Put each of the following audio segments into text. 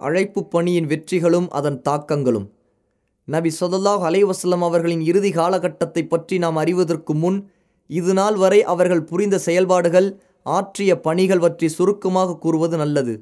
அழைப்பு பணியின் வெற்றிகளும் அதன் தாக்கங்களும். நபி சொதல்லாஹ் அலைவசல்லம் அவர்களின் இறுதி காலகட்டத்தை பற்றி நாம் அறிவதற்கு முன் இது நாள் வரை அவர்கள் புரிந்த செயல்பாடுகள் ஆற்றிய பணிகள் பற்றி சுருக்கமாக கூறுவது நல்லது.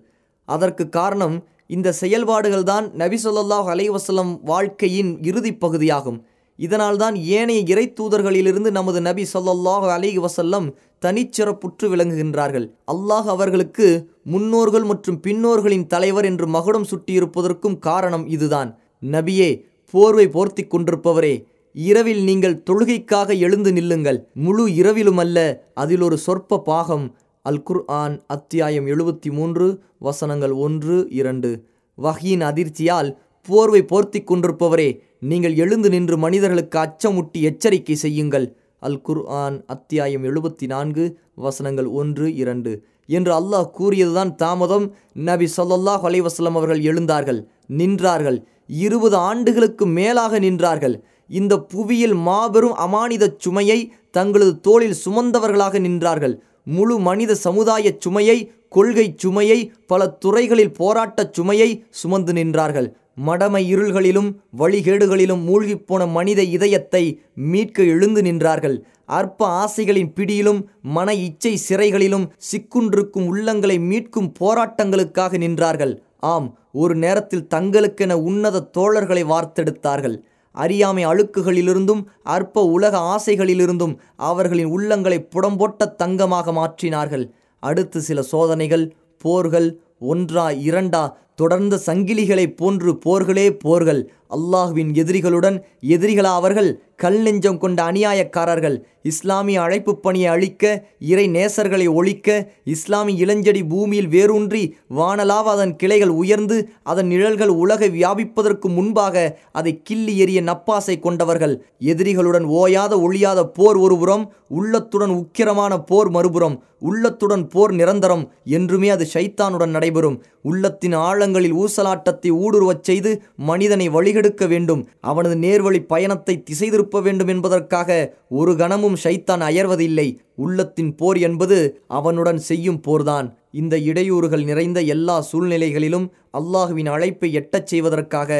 அதற்கு காரணம் இந்த செயல்பாடுகள்தான் நபி சொல்லாஹ் அலைவசல்லம் வாழ்க்கையின் இறுதி பகுதியாகும். இதனால்தான் ஏனைய இறை தூதர்களிலிருந்து நமது நபி சொல்லாஹ் அலி வசல்லம் தனிச்சிறப்புற்று விளங்குகின்றார்கள். அல்லாஹ் அவர்களுக்கு முன்னோர்கள் மற்றும் பின்னோர்களின் தலைவர் என்று மகுடம் சுட்டியிருப்பதற்கும் காரணம் இதுதான். நபியே போர்வை போர்த்தி கொண்டிருப்பவரே இரவில் நீங்கள் தொழுகைக்காக எழுந்து நில்லுங்கள். முழு இரவிலும் அல்ல அதில் ஒரு சொற்ப பாகம். அல் குர் ஆன் அத்தியாயம் எழுபத்தி மூன்று வசனங்கள் ஒன்று இரண்டு. வகையின் அதிர்ச்சியால் போர்வை போர்த்தி கொண்டிருப்பவரே நீங்கள் எழுந்து நின்று மனிதர்களுக்கு அச்சமுட்டி எச்சரிக்கை செய்யுங்கள். அல் குர் ஆன் அத்தியாயம் எழுபத்தி நான்கு வசனங்கள் ஒன்று இரண்டு. என்று அல்லாஹ் கூறியதுதான் தாமதம். நபி சொல்லாஹ் அலைவாஸ்லம் அவர்கள் எழுந்தார்கள் நின்றார்கள். இருபது ஆண்டுகளுக்கு மேலாக நின்றார்கள். இந்த புவியில் மாபெரும் அமானித சுமையை தங்களது தோளில் சுமந்தவர்களாக நின்றார்கள். முழு மனித சமுதாய சுமையை கொள்கை சுமையை பல துறைகளில் போராட்டச் சுமையை சுமந்து நின்றார்கள். மடமை இருள்களிலும் வழிகேடுகளிலும் மூழ்கிப்போன மனித இதயத்தை மீட்க எழுந்து நின்றார்கள். அற்ப ஆசைகளின் பிடியிலும் மன இச்சை சிறைகளிலும் சிக்குன்றிருக்கும் உள்ளங்களை மீட்கும் போராட்டங்களுக்காக நின்றார்கள். ஆம் ஒரு நேரத்தில் தங்களுக்கென உன்னத தோழர்களை வார்த்தெடுத்தார்கள். அறியாமை அழுக்குகளிலிருந்தும் அற்ப உலக ஆசைகளிலிருந்தும் அவர்களின் உள்ளங்களை புடம்போட்ட தங்கமாக மாற்றினார்கள். அடுத்து சில சோதனைகள் போர்கள் ஒன்றா இரண்டா தொடர்ந்த சங்கிலிகளைப் போன்று போர்களே போர்கள். அல்லாஹுவின் எதிரிகளுடன் எதிரிகளா அவர்கள்? கல் நெஞ்சம் கொண்ட அநியாயக்காரர்கள். இஸ்லாமிய அழைப்பு பணியை அழிக்க இறை நேசர்களை ஒழிக்க இஸ்லாமிய இளஞ்செடி பூமியில் வேரூன்றி வானலாவ அதன் கிளைகள் உயர்ந்து அதன் நிழல்கள் உலகை வியாபிப்பதற்கு முன்பாக அதை கிள்ளி எறிய நப்பாசை கொண்டவர்கள். எதிரிகளுடன் ஓயாத ஒழியாத போர் ஒருபுறம் உள்ளத்துடன் உக்கிரமான போர் மறுபுறம் உள்ளத்துடன் போர் நிரந்தரம் என்றுமே அது ஷைத்தானுடன் நடைபெறும். உள்ளத்தின் ஆழ ஆழங்களில் ஊசலாட்டத்தை ஊடுருவச் செய்து மனிதனை வழிகெடுக்க வேண்டும். அவனது நேர்வழி பயணத்தை திசை திருப்ப வேண்டும் என்பதற்காக ஒரு கணமும் ஷைத்தான் அயர்வதில்லை. உள்ளத்தின் போர் என்பது அவனுடன் செய்யும் போர்தான். இந்த இடையூறுகள் நிறைந்த எல்லா சூழ்நிலைகளிலும் அல்லாஹுவின் அழைப்பை எட்டச் செய்வதற்காக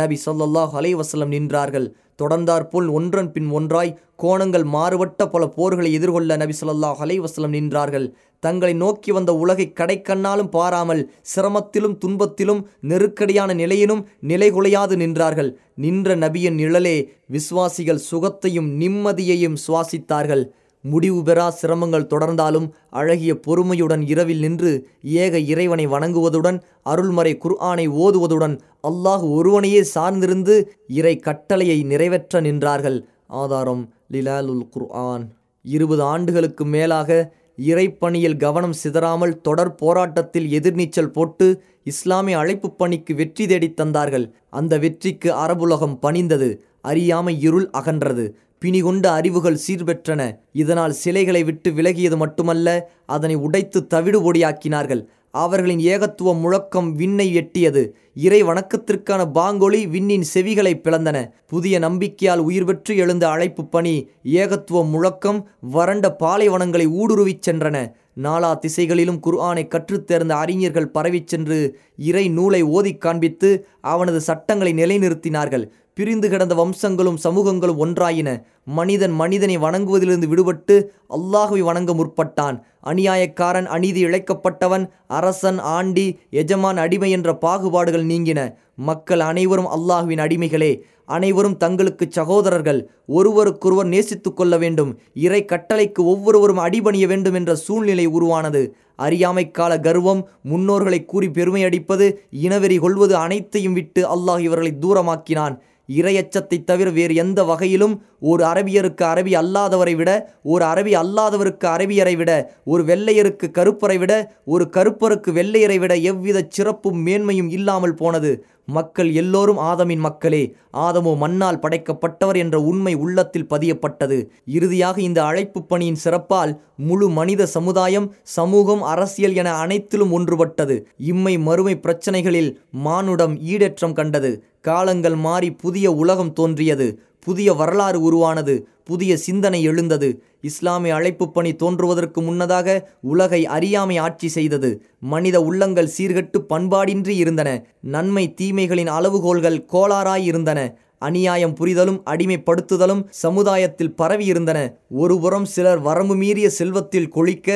நபி சொல்லாஹ் அலைவசலம் நின்றார்கள். தொடர்ந்தாற்போல் ஒன்றன் பின் ஒன்றாய் கோணங்கள் மாறுபட்ட பல போர்களை எதிர்கொள்ள நபி சொல்லாஹ் அலைவசலம் நின்றார்கள். தங்களை நோக்கி வந்த உலகை கடைக்கண்ணாலும் பாராமல் சிரமத்திலும் துன்பத்திலும் நெருக்கடியான நிலையிலும் நிலைகுலையாது நின்றார்கள். நின்ற நபியின் நிழலே விசுவாசிகள் சுகத்தையும் நிம்மதியையும் சுவாசித்தார்கள். முடிவு பெறா சிரமங்கள் தொடர்ந்தாலும் அழகிய பொறுமையுடன் இரவில் நின்று ஏக இறைவனை வணங்குவதுடன் அருள்மறை குர்ஆனை ஓதுவதுடன் அல்லாஹ் ஒருவனையே சார்ந்திருந்து இறை கட்டளையை நிறைவேற்ற நின்றார்கள். ஆதாரம் லிலாலுல் குர்ஆன். இருபது ஆண்டுகளுக்கு மேலாக இறைப்பணியில் கவனம் சிதறாமல் தொடர் போராட்டத்தில் எதிர்நீச்சல் போட்டு இஸ்லாமிய அழைப்பு பணிக்கு வெற்றி தேடித் தந்தார்கள். அந்த வெற்றிக்கு அரபுலகம் பணிந்தது. அறியாமை இருள் அகன்றது. பிணிகொண்ட அறிவுகள் சீர்பெற்றன. இதனால் சிலைகளை விட்டு விலகியது மட்டுமல்ல அதனை உடைத்து தவிடுபொடியாக்கினார்கள். அவர்களின் ஏகத்துவ முழக்கம் விண்ணை எட்டியது. இறை வணக்கத்திற்கான பாங்கொலி விண்ணின் செவிகளை பிளந்தன. புதிய நம்பிக்கையால் உயிர் பெற்று எழுந்த அழைப்பு பணி ஏகத்துவ முழக்கம் வறண்ட பாலைவனங்களை ஊடுருவிச் சென்றன. நாலா திசைகளிலும் குர்ஆனை கற்றுத்தேர்ந்த அறிஞர்கள் பரவிச் சென்று இறை நூலை ஓதிக் காண்பித்து அவனது சட்டங்களை நிலைநிறுத்தினார்கள். பிரிந்து கிடந்த வம்சங்களும் சமூகங்களும் ஒன்றாயின. மனிதன் மனிதனை வணங்குவதிலிருந்து விடுபட்டு அல்லாஹுவை வணங்க முற்பட்டான். அநியாயக்காரன் அநீதி இழைக்கப்பட்டவன் அரசன் ஆண்டி எஜமான் அடிமை என்ற பாகுபாடுகள் நீங்கின. மக்கள் அனைவரும் அல்லாஹுவின் அடிமைகளே. அனைவரும் தங்களுக்கு சகோதரர்கள். ஒருவருக்கொருவர் நேசித்து கொள்ள வேண்டும். இறை கட்டளைக்கு ஒவ்வொருவரும் அடிபணிய வேண்டும் என்ற சூழ்நிலை உருவானது. அறியாமைக்கால கர்வம் முன்னோர்களை கூறி பெருமையடிப்பது இனவெறி கொள்வது அனைத்தையும் விட்டு அல்லாஹ் இவர்களை தூரமாக்கினான். இரையச்சத்தை தவிர வேறு எந்த வகையிலும் ஒரு அரபியருக்கு அரபி அல்லாதவரை விட ஒரு அரபி அல்லாதவருக்கு அரபியரை விட ஒரு வெள்ளையருக்கு கருப்பரை விட ஒரு கருப்பருக்கு வெள்ளையரை விட எவ்வித சிறப்பும் மேன்மையும் இல்லாமல் போனது மக்கள் எல்லோரும் ஆதமின் மக்களே. ஆதமோ மண்ணால் படைக்கப்பட்டவர் என்ற உண்மை உள்ளத்தில் பதியப்பட்டது. இறுதியாக இந்த அழைப்பு பணியின் சிறப்பால் முழு மனித சமுதாயம் சமூகம் அரசியல் என அனைத்திலும் ஒன்றுபட்டது. இம்மை மறுமை பிரச்சனைகளில் மானுடம் ஈடேற்றம் கண்டது. காலங்கள் மாறி புதிய உலகம் தோன்றியது. புதிய வரலாறு உருவானது. புதிய சிந்தனை எழுந்தது. இஸ்லாமிய அழைப்பு பணி தோன்றுவதற்கு முன்னதாக உலகை அறியாமை ஆட்சி செய்தது. மனித உள்ளங்கள் சீர்கட்டு பண்பாடின்றி இருந்தன. நன்மை தீமைகளின் அளவுகோல்கள் கோளாறாய் இருந்தன. அநியாயம் புரிதலும் அடிமைப்படுத்துதலும் சமுதாயத்தில் பரவியிருந்தன ஒருபுறம் சிலர் வரம்பு மீறிய செல்வத்தில் கொழிக்க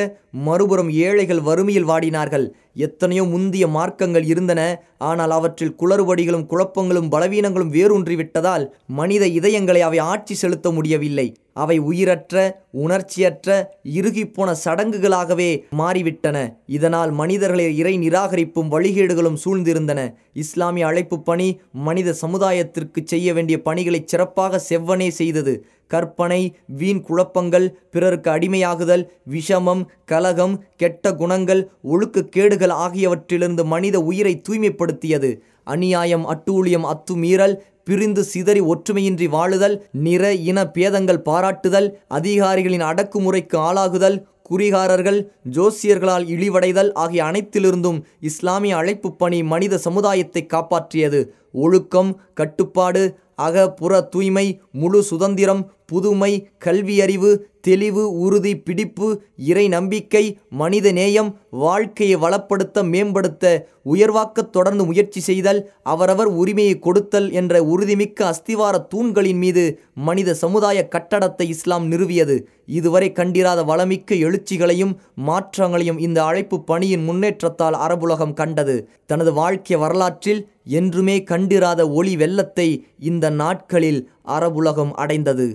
மறுபுறம் ஏழைகள் வறுமையில் வாடினார்கள். எத்தனையோ முந்திய மார்க்கங்கள் இருந்தன. ஆனால் அவற்றில் குளறுபடிகளும் குழப்பங்களும் பலவீனங்களும் வேரூன்றிவிட்டதால் மனித இதயங்களை அவை ஆட்சி செலுத்த முடியவில்லை. அவை உயிரற்ற உணர்ச்சியற்ற இறுகிப்போன சடங்குகளாகவே மாறிவிட்டன. இதனால் மனிதர்களை இறை நிராகரிப்பும் வழிகேடுகளும் சூழ்ந்திருந்தன. இஸ்லாமிய அழைப்பு பணி மனித சமுதாயத்திற்கு செய்ய வேண்டிய பணிகளை சிறப்பாக செவ்வனே செய்தது. கற்பனை வீண் குழப்பங்கள் பிறருக்கு அடிமையாகுதல் விஷமம் கலகம் கெட்ட குணங்கள் ஒழுக்கக்கேடுகள் ஆகியவற்றிலிருந்து மனித உயிரை தூய்மைப்படுத்தியது. அநியாயம் அட்டூழியம் அத்துமீறல் பிரிந்து சிதறி ஒற்றுமையின்றி வாழுதல் நிற இன பேதங்கள் பாராட்டுதல் அதிகாரிகளின் அடக்குமுறைக்கு ஆளாகுதல் குறிகாரர்கள் ஜோசியர்களால் இழிவடைதல் ஆகிய அனைத்திலிருந்தும் இஸ்லாமிய அழைப்பு பணி மனித சமுதாயத்தை காப்பாற்றியது. ஒழுக்கம் கட்டுப்பாடு அக புற தூய்மை முழு சுதந்திரம் புதுமை கல்வியறிவு தெளிவு உறுதி பிடிப்பு இறை நம்பிக்கை மனித நேயம் வாழ்க்கையை வளப்படுத்த மேம்படுத்த உயர்வாக்க தொடர்ந்து முயற்சி செய்தல் அவரவர் உரிமையை கொடுத்தல் என்ற உறுதிமிக்க அஸ்திவார தூண்களின் மீது மனித சமுதாய கட்டடத்தை இஸ்லாம் நிறுவியது. இதுவரை கண்டிராத வளமிக்க எழுச்சிகளையும் மாற்றங்களையும் இந்த அழைப்பு பணியின் முன்னேற்றத்தால் அரபுலகம் கண்டது. தனது வாழ்க்கை வரலாற்றில் என்றுமே கண்டிராத ஒளி வெள்ளத்தை இந்த நாட்களில் அரபுலகம் அடைந்தது.